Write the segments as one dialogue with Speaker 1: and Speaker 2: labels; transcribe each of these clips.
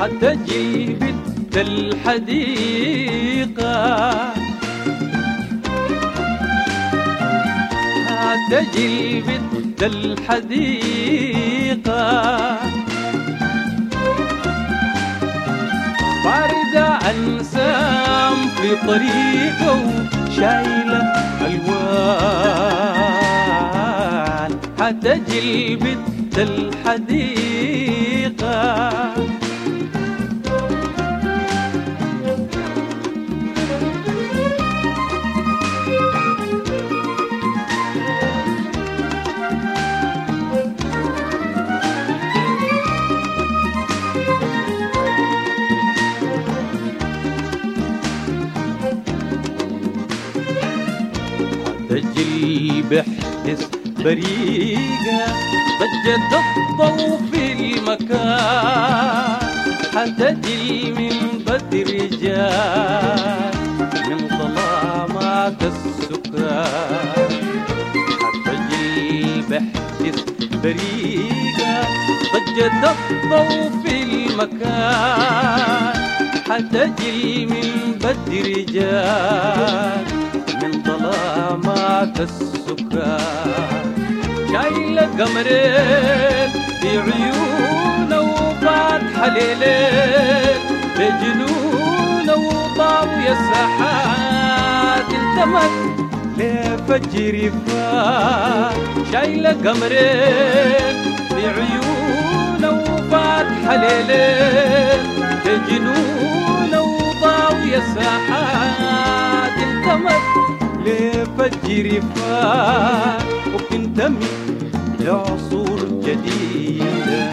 Speaker 1: حتى جيبت الحديقة. حتى جيبت الحديقة. باردة أنسام في طريقه شايلة ألوان. حتى جلبت الحديقة. بحدث بريقة ضجت الضوء في المكان حتجي من بدر رجال من ظلامات السكان. حتجي بحدث بريقة ضجت الضوء في المكان حتجي من بدر رجال من ظلامات السكان. شايلة قمرين في عيونه وفاتحة ليلين بجنونه وطاوية الساحات التمت لفجر فات شايلة قمرين في عيونه وفاتحة ليلين بجنونه وطاوية الساحات التمت لفجر فات وبتنتمي لعصور جديدة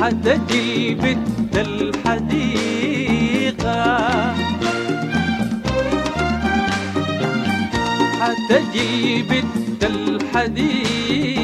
Speaker 1: حتى جلبت الحديقة. الحديقة.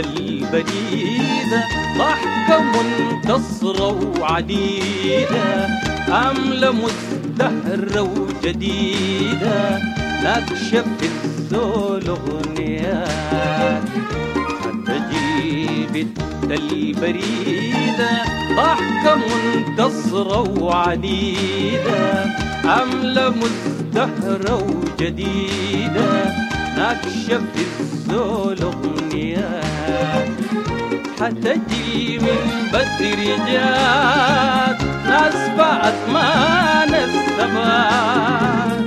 Speaker 1: البريدة ضحكة منتصرة وعديدة عاملة مزدهرة وجديدة. نكشف الزول أغنيات حتى جيبت البريدة ضحكة منتصرة وعديدة عاملة مزدهرة وجديدة. نكشف الزول أغنيات حتجي من بدر جات ناس بأثمان الثبات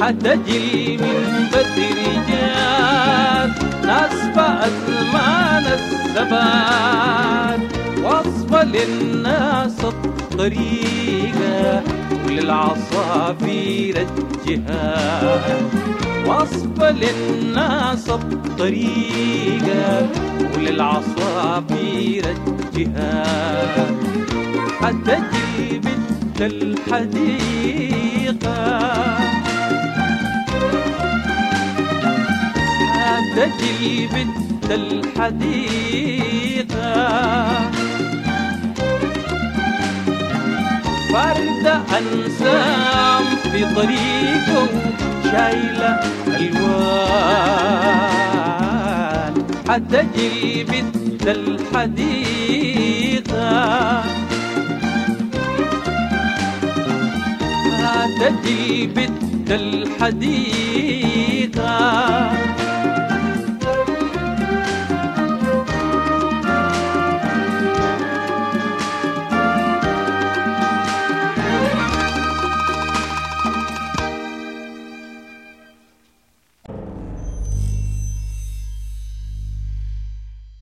Speaker 1: حتجي من بدر جات ناس بأثمان الثبات وصفة للناس الطريقة وللعصافير الجهاد. وصفة للناس الطريقة وللعصافير الجهاد. حتى جيبت الحديقة. حتى جيبت الحديقة. فردة أنسام في طريقه شايلة ألوان. حتى جيبت الحديقة حتى جيبت الحديقة